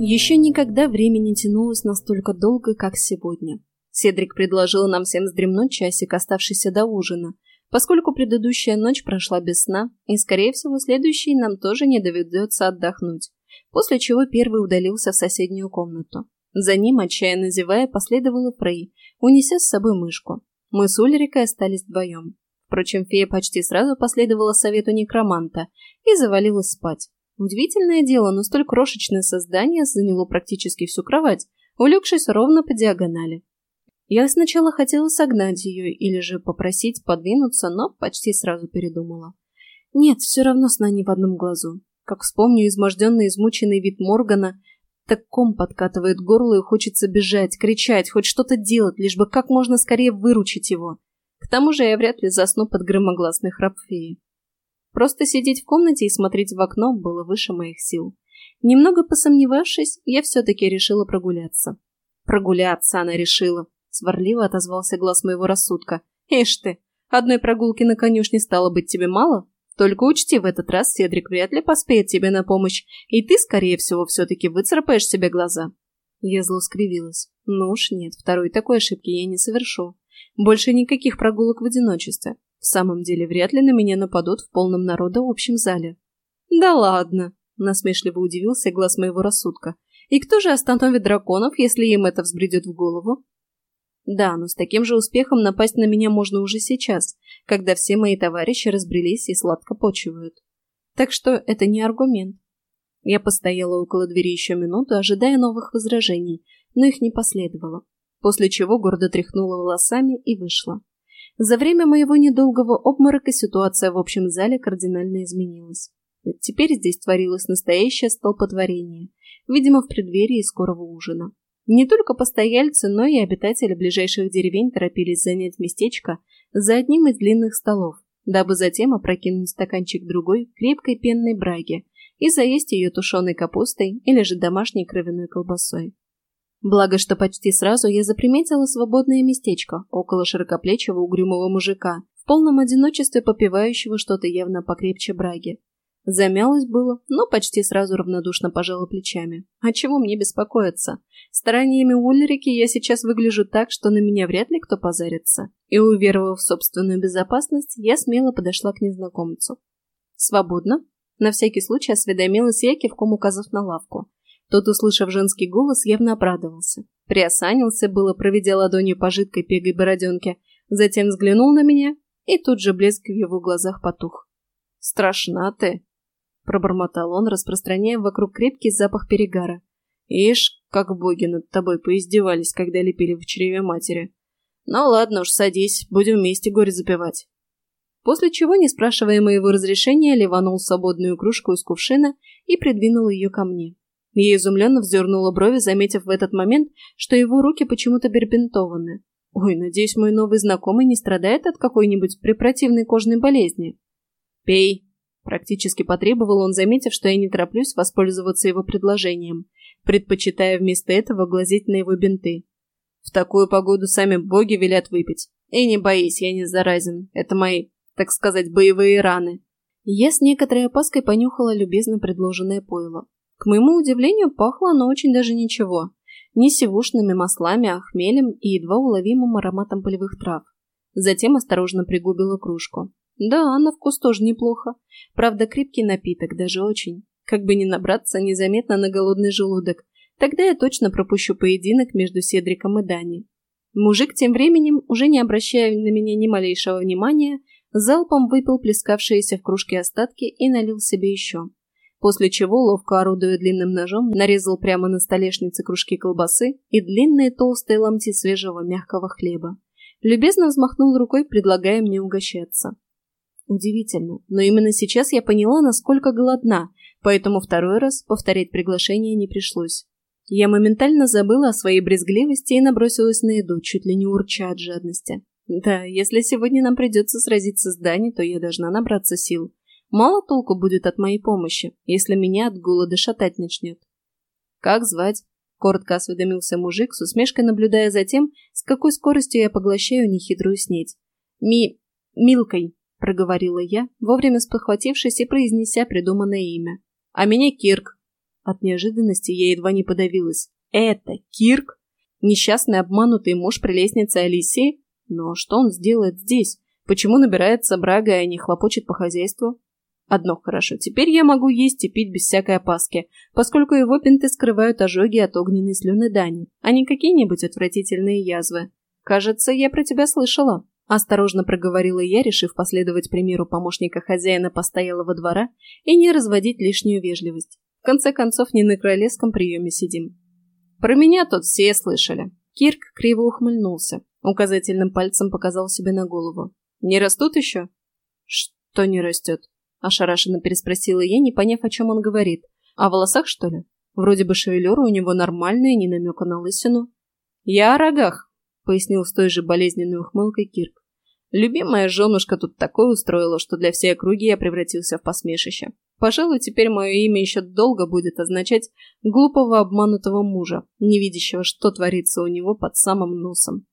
Еще никогда время не тянулось настолько долго, как сегодня. Седрик предложил нам всем вздремнуть часик, оставшийся до ужина, поскольку предыдущая ночь прошла без сна, и, скорее всего, следующей нам тоже не доведется отдохнуть, после чего первый удалился в соседнюю комнату. За ним, отчаянно зевая, последовала Фрей, унеся с собой мышку. Мы с Ульрикой остались вдвоем. Впрочем, фея почти сразу последовала совету некроманта и завалилась спать. Удивительное дело, но столь крошечное создание заняло практически всю кровать, улегшись ровно по диагонали. Я сначала хотела согнать ее или же попросить подвинуться, но почти сразу передумала. Нет, все равно сна не в одном глазу. Как вспомню изможденный измученный вид Моргана, так ком подкатывает горло и хочется бежать, кричать, хоть что-то делать, лишь бы как можно скорее выручить его. К тому же я вряд ли засну под громогласный храп феи. Просто сидеть в комнате и смотреть в окно было выше моих сил. Немного посомневавшись, я все-таки решила прогуляться. Прогуляться она решила. Сварливо отозвался глаз моего рассудка. Ишь ты, одной прогулки на конюшне стало быть тебе мало? Только учти, в этот раз Седрик вряд ли поспеет тебе на помощь, и ты, скорее всего, все-таки выцарапаешь себе глаза. Я зло скривилась. Ну уж нет, второй такой ошибки я не совершу. Больше никаких прогулок в одиночестве. В самом деле, вряд ли на меня нападут в полном народа общем зале. «Да ладно!» — насмешливо удивился глаз моего рассудка. «И кто же остановит драконов, если им это взбредет в голову?» Да, но с таким же успехом напасть на меня можно уже сейчас, когда все мои товарищи разбрелись и сладко почивают. Так что это не аргумент. Я постояла около двери еще минуту, ожидая новых возражений, но их не последовало, после чего гордо тряхнула волосами и вышла. За время моего недолгого обморока ситуация в общем зале кардинально изменилась. Теперь здесь творилось настоящее столпотворение, видимо, в преддверии скорого ужина. Не только постояльцы, но и обитатели ближайших деревень торопились занять местечко за одним из длинных столов, дабы затем опрокинуть стаканчик другой крепкой пенной браги и заесть ее тушеной капустой или же домашней кровяной колбасой. Благо, что почти сразу я заприметила свободное местечко около широкоплечего угрюмого мужика, в полном одиночестве попивающего что-то явно покрепче браги. Замялась было, но почти сразу равнодушно пожала плечами. А чего мне беспокоиться? Стараниями Ульрики я сейчас выгляжу так, что на меня вряд ли кто позарится. И, уверовав в собственную безопасность, я смело подошла к незнакомцу. «Свободно?» На всякий случай осведомилась я, кивком указав на лавку. Тот, услышав женский голос, явно обрадовался. Приосанился было, проведя ладонью по жидкой пегой бороденке, затем взглянул на меня, и тут же блеск в его глазах потух. «Страшна ты!» — пробормотал он, распространяя вокруг крепкий запах перегара. «Ишь, как боги над тобой поиздевались, когда лепили в чреве матери. Ну ладно уж, садись, будем вместе горе запивать». После чего, не спрашивая моего разрешения, ливанул свободную кружку из кувшина и придвинул ее ко мне. Я изумленно вздернула брови, заметив в этот момент, что его руки почему-то перебинтованы. Ой, надеюсь, мой новый знакомый не страдает от какой-нибудь препротивной кожной болезни. «Пей!» – практически потребовал он, заметив, что я не тороплюсь воспользоваться его предложением, предпочитая вместо этого глазеть на его бинты. «В такую погоду сами боги велят выпить. И не боись, я не заразен. Это мои, так сказать, боевые раны». Я с некоторой опаской понюхала любезно предложенное пойло. К моему удивлению, пахло оно очень даже ничего. Не сивушными маслами, а хмелем и едва уловимым ароматом полевых трав. Затем осторожно пригубила кружку. Да, на вкус тоже неплохо. Правда, крепкий напиток, даже очень. Как бы не набраться незаметно на голодный желудок. Тогда я точно пропущу поединок между Седриком и Дани. Мужик тем временем, уже не обращая на меня ни малейшего внимания, залпом выпил плескавшиеся в кружке остатки и налил себе еще после чего, ловко орудуя длинным ножом, нарезал прямо на столешнице кружки колбасы и длинные толстые ломти свежего мягкого хлеба. Любезно взмахнул рукой, предлагая мне угощаться. Удивительно, но именно сейчас я поняла, насколько голодна, поэтому второй раз повторять приглашение не пришлось. Я моментально забыла о своей брезгливости и набросилась на еду, чуть ли не урча от жадности. Да, если сегодня нам придется сразиться с Дани, то я должна набраться сил. Мало толку будет от моей помощи, если меня от голода шатать начнет. «Как звать?» — коротко осведомился мужик, с усмешкой наблюдая за тем, с какой скоростью я поглощаю нехитрую снедь. «Ми... Милкой», — проговорила я, вовремя спохватившись и произнеся придуманное имя. «А меня Кирк». От неожиданности я едва не подавилась. Это Кирк? Несчастный обманутый муж прелестницы Алисии? Но что он сделает здесь? Почему набирается брага и не хлопочет по хозяйству? Одно хорошо, теперь я могу есть и пить без всякой опаски, поскольку его пинты скрывают ожоги от огненной слюны Дани, а не какие-нибудь отвратительные язвы. Кажется, я про тебя слышала. Осторожно проговорила я, решив последовать примеру помощника хозяина постоялого двора и не разводить лишнюю вежливость. В конце концов, не на королевском приеме сидим. Про меня тут все слышали. Кирк криво ухмыльнулся. Указательным пальцем показал себе на голову. «Не растут еще?» «Что не растет?» Ошарашенно переспросила я, не поняв, о чем он говорит. «О волосах, что ли? Вроде бы шевелюра у него нормальная, не намека на лысину». «Я о рогах», — пояснил с той же болезненной ухмылкой Кирк. «Любимая женушка тут такое устроила, что для всей округи я превратился в посмешище. Пожалуй, теперь мое имя еще долго будет означать глупого обманутого мужа, не видящего, что творится у него под самым носом.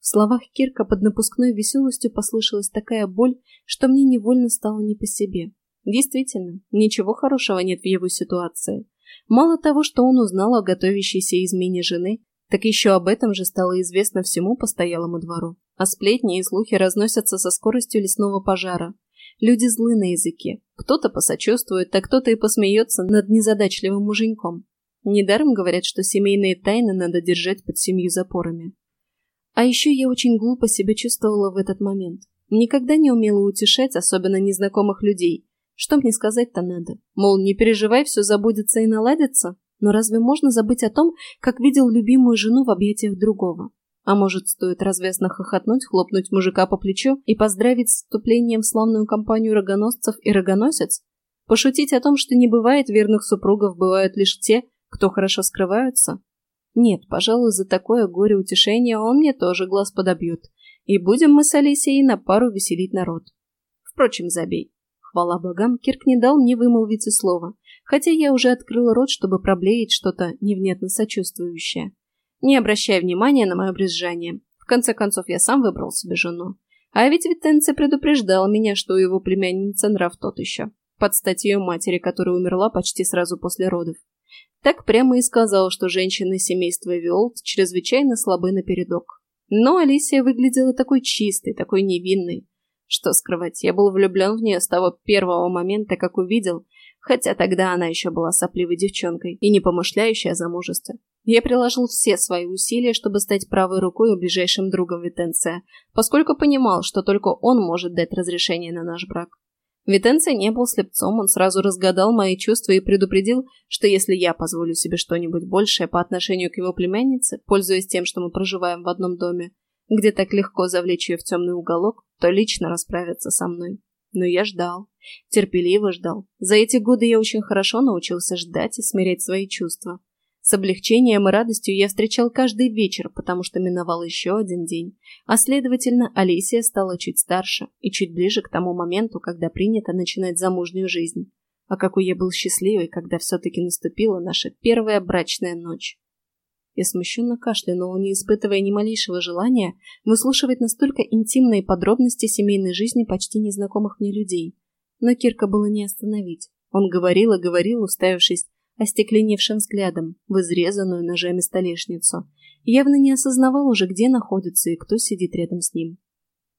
В словах Кирка под напускной веселостью послышалась такая боль, что мне невольно стало не по себе. Действительно, ничего хорошего нет в его ситуации. Мало того, что он узнал о готовящейся измене жены, так еще об этом же стало известно всему постоялому двору. А сплетни и слухи разносятся со скоростью лесного пожара. Люди злы на языке. Кто-то посочувствует, а кто-то и посмеется над незадачливым муженьком. Недаром говорят, что семейные тайны надо держать под семью запорами. А еще я очень глупо себя чувствовала в этот момент. Никогда не умела утешать, особенно незнакомых людей. Что мне сказать-то надо? Мол, не переживай, все забудется и наладится? Но разве можно забыть о том, как видел любимую жену в объятиях другого? А может, стоит развязно хохотнуть, хлопнуть мужика по плечу и поздравить с вступлением в славную компанию рогоносцев и рогоносец? Пошутить о том, что не бывает верных супругов, бывают лишь те, кто хорошо скрываются? Нет, пожалуй, за такое горе-утешение он мне тоже глаз подобьет. И будем мы с Алисией на пару веселить народ. Впрочем, забей. Хвала богам, Кирк не дал мне вымолвить и слова, хотя я уже открыла рот, чтобы проблеять что-то невнятно сочувствующее. Не обращая внимания на мое брезжание. В конце концов, я сам выбрал себе жену. А ведь Витенце предупреждал меня, что его племянницы нрав тот еще. Под стать ее матери, которая умерла почти сразу после родов. Так прямо и сказал, что женщины семейства Виолт чрезвычайно слабы напередок. Но Алисия выглядела такой чистой, такой невинной. Что скрывать, я был влюблен в нее с того первого момента, как увидел, хотя тогда она еще была сопливой девчонкой и не помышляющей о замужестве. Я приложил все свои усилия, чтобы стать правой рукой и ближайшим другом Витенция, поскольку понимал, что только он может дать разрешение на наш брак. Витенций не был слепцом, он сразу разгадал мои чувства и предупредил, что если я позволю себе что-нибудь большее по отношению к его племяннице, пользуясь тем, что мы проживаем в одном доме, где так легко завлечь ее в темный уголок, то лично расправится со мной. Но я ждал, терпеливо ждал. За эти годы я очень хорошо научился ждать и смирять свои чувства. С облегчением и радостью я встречал каждый вечер, потому что миновал еще один день, а следовательно, Алисия стала чуть старше и чуть ближе к тому моменту, когда принято начинать замужнюю жизнь. А какой я был счастливый, когда все-таки наступила наша первая брачная ночь. Я смущенно кашлянула, не испытывая ни малейшего желания выслушивать настолько интимные подробности семейной жизни почти незнакомых мне людей. Но Кирка было не остановить. Он говорил и говорил, уставившись остекленевшим взглядом в изрезанную ножами столешницу, явно не осознавал уже, где находится и кто сидит рядом с ним.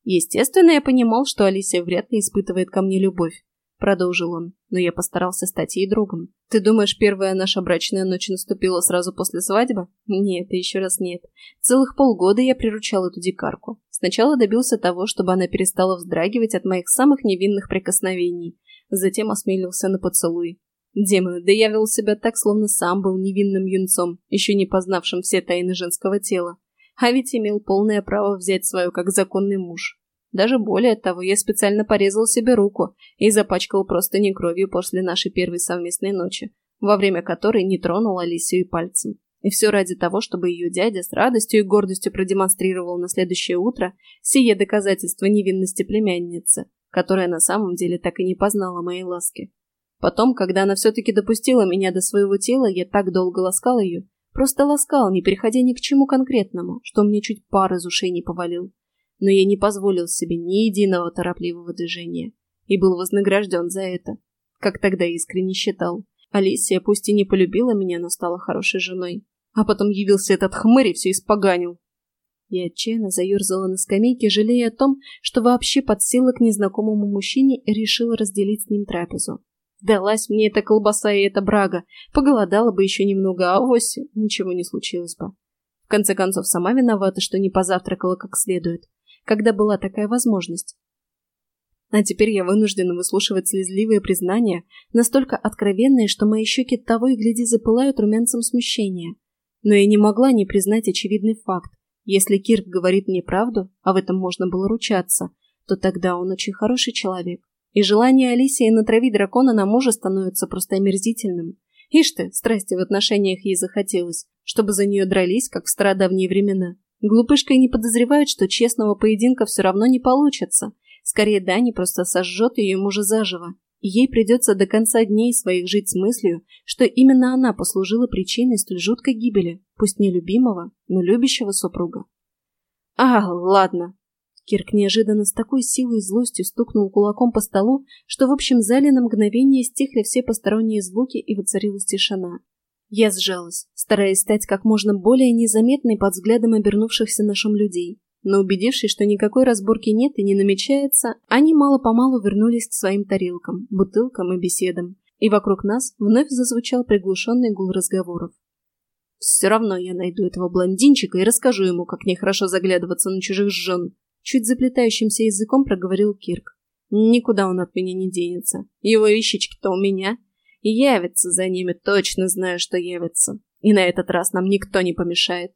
Естественно, я понимал, что Алисия вряд ли испытывает ко мне любовь, продолжил он, но я постарался стать ей другом. Ты думаешь, первая наша брачная ночь наступила сразу после свадьбы? Нет, еще раз нет. Целых полгода я приручал эту дикарку. Сначала добился того, чтобы она перестала вздрагивать от моих самых невинных прикосновений, затем осмелился на поцелуй, Демоны, да я себя так, словно сам был невинным юнцом, еще не познавшим все тайны женского тела. А ведь имел полное право взять свою как законный муж. Даже более того, я специально порезал себе руку и запачкал просто не кровью после нашей первой совместной ночи, во время которой не тронул Алисию и пальцем. И все ради того, чтобы ее дядя с радостью и гордостью продемонстрировал на следующее утро сие доказательство невинности племянницы, которая на самом деле так и не познала моей ласки. Потом, когда она все-таки допустила меня до своего тела, я так долго ласкал ее. Просто ласкал, не переходя ни к чему конкретному, что мне чуть пар из ушей не повалил. Но я не позволил себе ни единого торопливого движения. И был вознагражден за это. Как тогда искренне считал. Алисия пусть и не полюбила меня, но стала хорошей женой. А потом явился этот хмырь и все испоганил. Я отчаянно заерзала на скамейке, жалея о том, что вообще подсела к незнакомому мужчине и решила разделить с ним трапезу. Далась мне эта колбаса и эта брага. Поголодала бы еще немного, а авось ничего не случилось бы. В конце концов, сама виновата, что не позавтракала как следует, когда была такая возможность. А теперь я вынуждена выслушивать слезливые признания, настолько откровенные, что мои щеки того и гляди запылают румянцем смущения. Но я не могла не признать очевидный факт. Если Кирк говорит мне правду, а в этом можно было ручаться, то тогда он очень хороший человек. И желание Алисии натравить дракона на мужа становится просто омерзительным. Ишь ты, страсти в отношениях ей захотелось, чтобы за нее дрались, как в стародавние времена. Глупышка и не подозревает, что честного поединка все равно не получится. Скорее, Дани просто сожжет ее мужа заживо. И ей придется до конца дней своих жить с мыслью, что именно она послужила причиной столь жуткой гибели, пусть не любимого, но любящего супруга. А, ладно, Кирк неожиданно с такой силой и злостью стукнул кулаком по столу, что в общем зале на мгновение стихли все посторонние звуки и воцарилась тишина. Я сжалась, стараясь стать как можно более незаметной под взглядом обернувшихся на шум людей. Но убедившись, что никакой разборки нет и не намечается, они мало-помалу вернулись к своим тарелкам, бутылкам и беседам. И вокруг нас вновь зазвучал приглушенный гул разговоров. «Все равно я найду этого блондинчика и расскажу ему, как нехорошо заглядываться на чужих жен», Чуть заплетающимся языком проговорил Кирк. Никуда он от меня не денется. Его вещички-то у меня. И явится за ними, точно знаю, что явится. И на этот раз нам никто не помешает.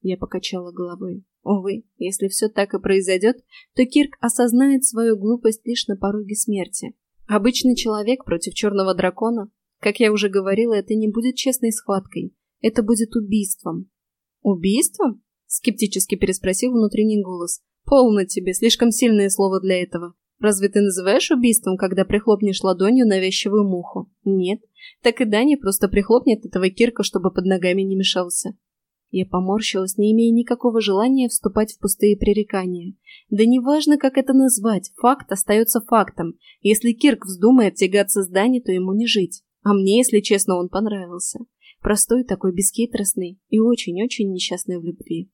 Я покачала головой. Увы, если все так и произойдет, то Кирк осознает свою глупость лишь на пороге смерти. Обычный человек против черного дракона, как я уже говорила, это не будет честной схваткой. Это будет убийством. Убийством? Скептически переспросил внутренний голос. Полно тебе, слишком сильное слово для этого. Разве ты называешь убийством, когда прихлопнешь ладонью навязчивую муху? Нет. Так и Дани просто прихлопнет этого Кирка, чтобы под ногами не мешался. Я поморщилась, не имея никакого желания вступать в пустые пререкания. Да неважно, как это назвать, факт остается фактом. Если Кирк вздумает тягаться с Дани, то ему не жить. А мне, если честно, он понравился. Простой такой, бесхитростный и очень-очень несчастный в любви.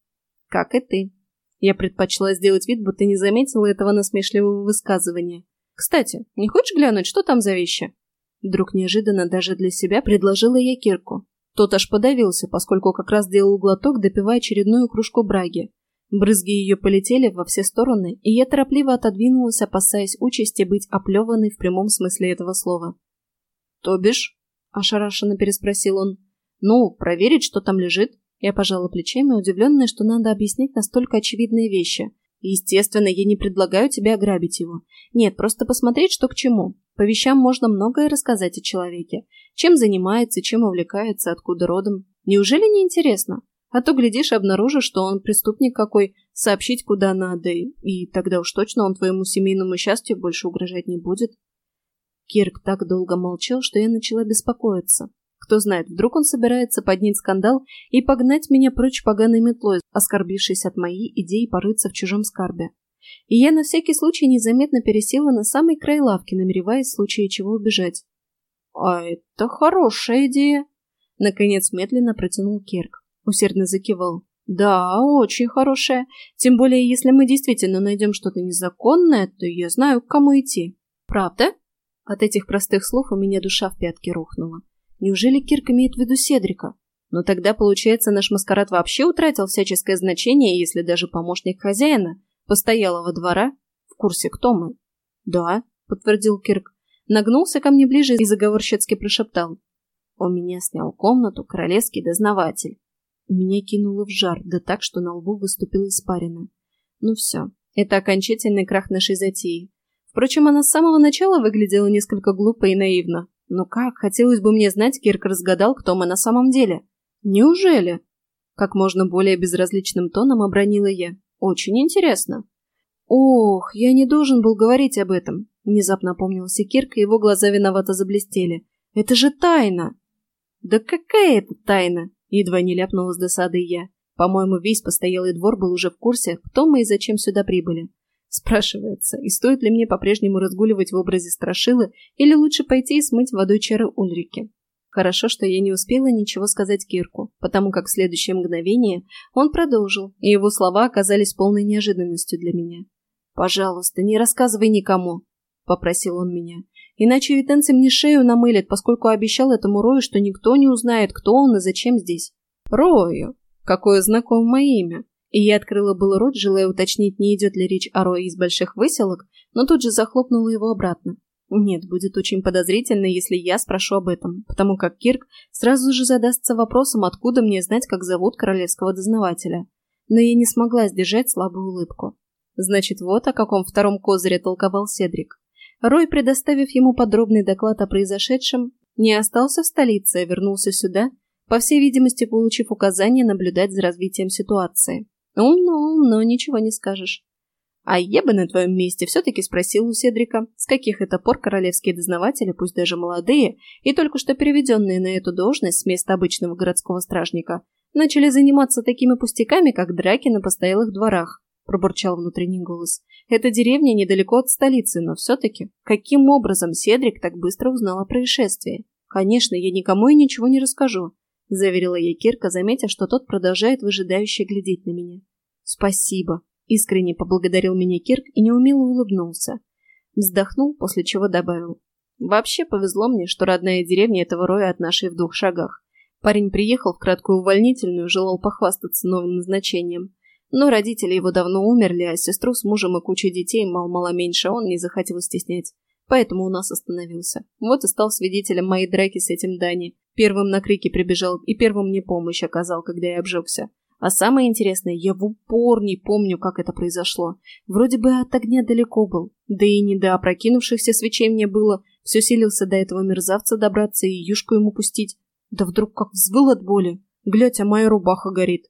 Как и ты. Я предпочла сделать вид, будто не заметила этого насмешливого высказывания. «Кстати, не хочешь глянуть, что там за вещи?» Вдруг неожиданно даже для себя предложила я Кирку. Тот аж подавился, поскольку как раз делал глоток, допивая очередную кружку браги. Брызги ее полетели во все стороны, и я торопливо отодвинулась, опасаясь участи быть оплеванной в прямом смысле этого слова. «То бишь?» – ошарашенно переспросил он. «Ну, проверить, что там лежит?» Я пожала плечами, удивленная, что надо объяснить настолько очевидные вещи. Естественно, я не предлагаю тебе ограбить его. Нет, просто посмотреть, что к чему. По вещам можно многое рассказать о человеке. Чем занимается, чем увлекается, откуда родом. Неужели не интересно? А то, глядишь, обнаружишь, что он преступник какой, сообщить куда надо, и тогда уж точно он твоему семейному счастью больше угрожать не будет. Кирк так долго молчал, что я начала беспокоиться. Кто знает, вдруг он собирается поднять скандал и погнать меня прочь поганой метлой, оскорбившись от моей идеи порыться в чужом скарбе. И я на всякий случай незаметно пересела на самый край лавки, намереваясь в случае чего убежать. «А это хорошая идея!» Наконец медленно протянул Керк. Усердно закивал. «Да, очень хорошая. Тем более, если мы действительно найдем что-то незаконное, то я знаю, к кому идти. Правда?» От этих простых слов у меня душа в пятки рухнула. Неужели Кирк имеет в виду Седрика? Но тогда, получается, наш маскарад вообще утратил всяческое значение, если даже помощник хозяина, постоялого двора, в курсе, кто мы. Да, подтвердил Кирк. Нагнулся ко мне ближе и заговорщицки прошептал. У меня снял комнату королевский дознаватель. Меня кинуло в жар, да так, что на лбу выступила испарина. Ну все, это окончательный крах нашей затеи. Впрочем, она с самого начала выглядела несколько глупо и наивно. Но как, хотелось бы мне знать, Кирк разгадал, кто мы на самом деле. Неужели? Как можно более безразличным тоном обронила я. Очень интересно. Ох, я не должен был говорить об этом. Внезапно опомнился Кирк, и его глаза виновато заблестели. Это же тайна. Да какая это тайна? Едва не ляпнула с досадой я. По-моему, весь постоялый двор был уже в курсе, кто мы и зачем сюда прибыли. Спрашивается, и стоит ли мне по-прежнему разгуливать в образе страшилы, или лучше пойти и смыть водой чары Ульрики? Хорошо, что я не успела ничего сказать Кирку, потому как в следующее мгновение он продолжил, и его слова оказались полной неожиданностью для меня. «Пожалуйста, не рассказывай никому», — попросил он меня. «Иначе витенцы мне шею намылят, поскольку обещал этому Рою, что никто не узнает, кто он и зачем здесь». «Рою! Какое знакомое имя!» И я открыла был рот, желая уточнить, не идет ли речь о Рое из больших выселок, но тут же захлопнула его обратно. Нет, будет очень подозрительно, если я спрошу об этом, потому как Кирк сразу же задастся вопросом, откуда мне знать, как зовут королевского дознавателя. Но я не смогла сдержать слабую улыбку. Значит, вот о каком втором козыре толковал Седрик. Рой, предоставив ему подробный доклад о произошедшем, не остался в столице, а вернулся сюда, по всей видимости, получив указание наблюдать за развитием ситуации. Умно, умно, ничего не скажешь. А я бы на твоем месте все-таки спросил у Седрика, с каких это пор королевские дознаватели, пусть даже молодые, и только что переведенные на эту должность с места обычного городского стражника, начали заниматься такими пустяками, как драки на постоялых дворах, пробурчал внутренний голос. Эта деревня недалеко от столицы, но все-таки, каким образом Седрик так быстро узнал о происшествии? Конечно, я никому и ничего не расскажу, заверила я Кирка, заметив, что тот продолжает выжидающе глядеть на меня. Спасибо, Искренне поблагодарил меня Кирк и неумело улыбнулся. Вздохнул, после чего добавил. Вообще повезло мне, что родная деревня этого роя от нашей в двух шагах. Парень приехал в краткую увольнительную, желал похвастаться новым назначением. Но родители его давно умерли, а сестру с мужем и кучей детей, мало-мало меньше, он не захотел стеснять. Поэтому у нас остановился. Вот и стал свидетелем моей драки с этим Дани. Первым на крики прибежал и первым мне помощь оказал, когда я обжегся. А самое интересное, я в упор не помню, как это произошло. Вроде бы от огня далеко был. Да и не до опрокинувшихся свечей мне было. Все силился до этого мерзавца добраться и юшку ему пустить. Да вдруг как взвыл от боли. Глядь, а моя рубаха горит.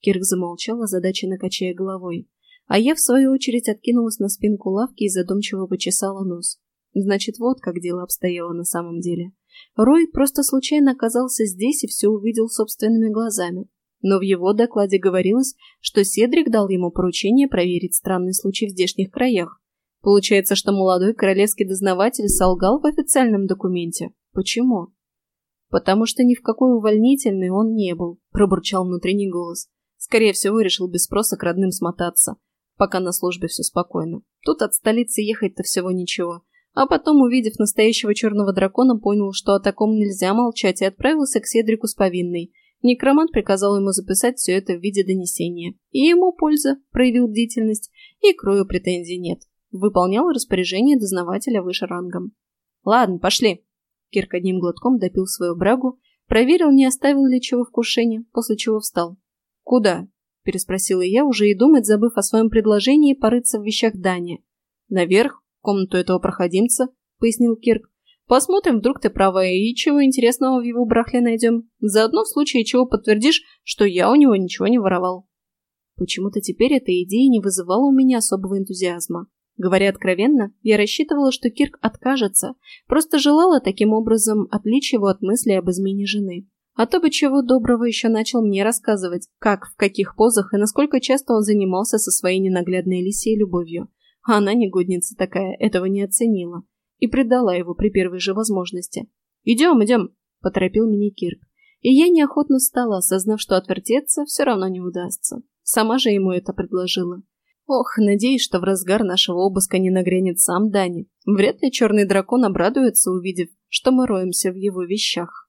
Кирк замолчал, озадаченно качая головой. А я, в свою очередь, откинулась на спинку лавки и задумчиво почесала нос. Значит, вот как дело обстояло на самом деле. Рой просто случайно оказался здесь и все увидел собственными глазами но в его докладе говорилось, что Седрик дал ему поручение проверить странный случай в здешних краях. Получается, что молодой королевский дознаватель солгал в официальном документе. Почему? Потому что ни в какой увольнительный он не был, пробурчал внутренний голос. Скорее всего, решил без спроса к родным смотаться, пока на службе все спокойно. Тут от столицы ехать-то всего ничего. А потом, увидев настоящего черного дракона, понял, что о таком нельзя молчать, и отправился к Седрику с повинной – Некромант приказал ему записать все это в виде донесения. И ему польза, проявил бдительность, и крою претензий нет. Выполнял распоряжение дознавателя выше рангом. «Ладно, пошли». Кирк одним глотком допил свою брагу, проверил, не оставил ли чего в кушении, после чего встал. «Куда?» – переспросила я, уже и думать, забыв о своем предложении порыться в вещах Дани. «Наверх, комнату этого проходимца», – пояснил Кирк. Посмотрим, вдруг ты права, и чего интересного в его брахле найдем. Заодно в случае чего подтвердишь, что я у него ничего не воровал. Почему-то теперь эта идея не вызывала у меня особого энтузиазма. Говоря откровенно, я рассчитывала, что Кирк откажется, просто желала таким образом отвлечь его от мысли об измене жены. А то бы чего доброго еще начал мне рассказывать, как, в каких позах и насколько часто он занимался со своей ненаглядной Лисией любовью. Она, негодница такая, этого не оценила и предала его при первой же возможности. «Идем, идем!» – поторопил меня Кирк. И я неохотно стала, осознав, что отвертеться все равно не удастся. Сама же ему это предложила. Ох, надеюсь, что в разгар нашего обыска не нагрянет сам Дани. Вряд ли черный дракон обрадуется, увидев, что мы роемся в его вещах.